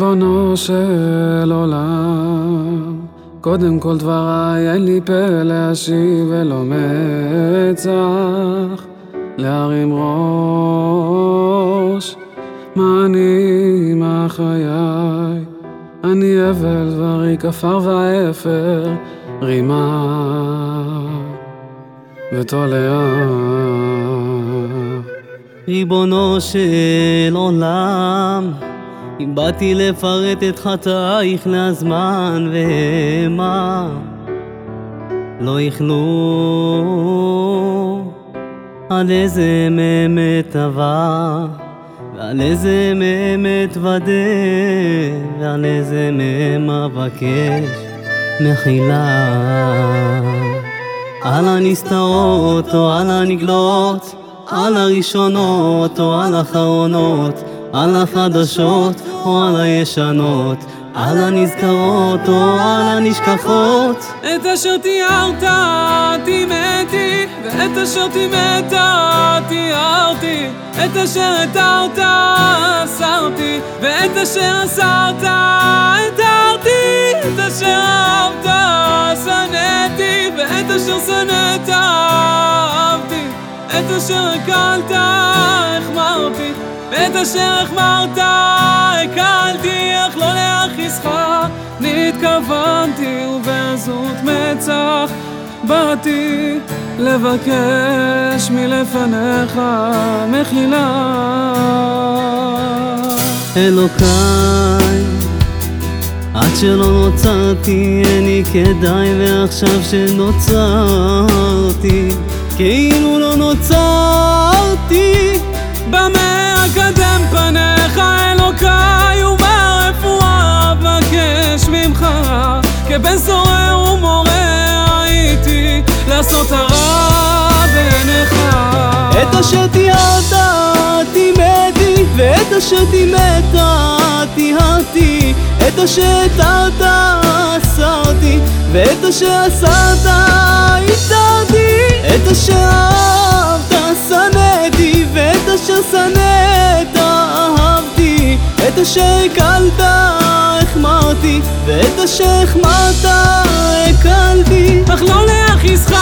ריבונו של עולם, קודם כל דבריי אין לי פה להשיב ולא מצח להרים ראש. מה אני, מה חיי? אני אבל דברי כפר ואפר, רימה ותולעה. ריבונו של עולם, אם באתי לפרט את חטאיך להזמן והמה לא יכלו על איזה מאמת עבר ועל איזה מאמת ודא ועל איזה מהם אבקש מחילה. על הנסתרות או על הנגלות על הראשונות או על האחרונות על החדשות או על הישנות, על הנזכרות או על הנשכחות. את אשר תיארת טימאתי, ואת אשר טימאת תיארתי, את אשר התרת אסרתי, ואת אשר אסרת התרתי, את אשר אהבת שנאתי, ואת אשר שנאת אהבתי, את אשר הקלת החמרתי. ואת אשר החמרת הקלתי, אך לא להכיסך נתכוונתי ובעזות מצח באתי לבקש מלפניך מחילה. אלוקיי, עד שלא נוצרתי איני כדאי ועכשיו שנוצרתי כאילו לא נוצרתי כבן סורר ומורה הייתי לעשות הרע בעיניך. את אשר תיארת טימאתי ואת אשר טימאת טיהרתי את אשר התרת אסרתי ואת אשר אסרת התרתי את אשר אהבת שנאתי ואת אשר שנאת אהבתי. את אשר הקלת החמרתי ואת החמרת הקלתי אך לא להכיסך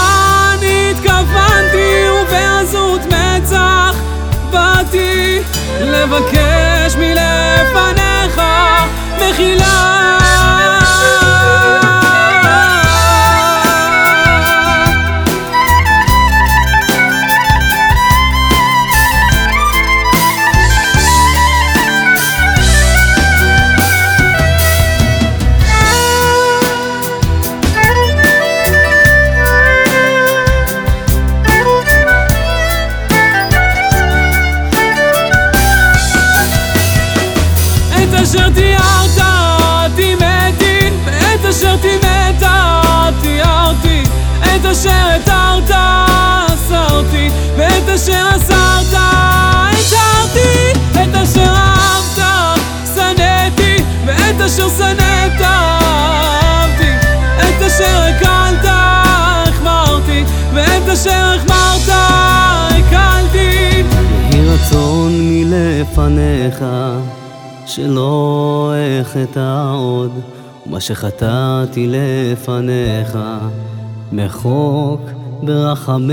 נתכוונתי ובעזות מצח באתי לבקש מלפניך מחילה אשר תיארת טימאתי, ואת אשר טימאת תיארתי, את אשר התרת אסרתי, ואת אשר אסרת התרתי, את אשר אהבת שנאתי, ואת אשר שנאת אהבתי, את אשר הקלת החמרתי, ואת אשר החמרת הקלתי. יהי רצון מלפניך שלא אחטא עוד, ומה שחטאתי לפניך, מחוק ברחמך.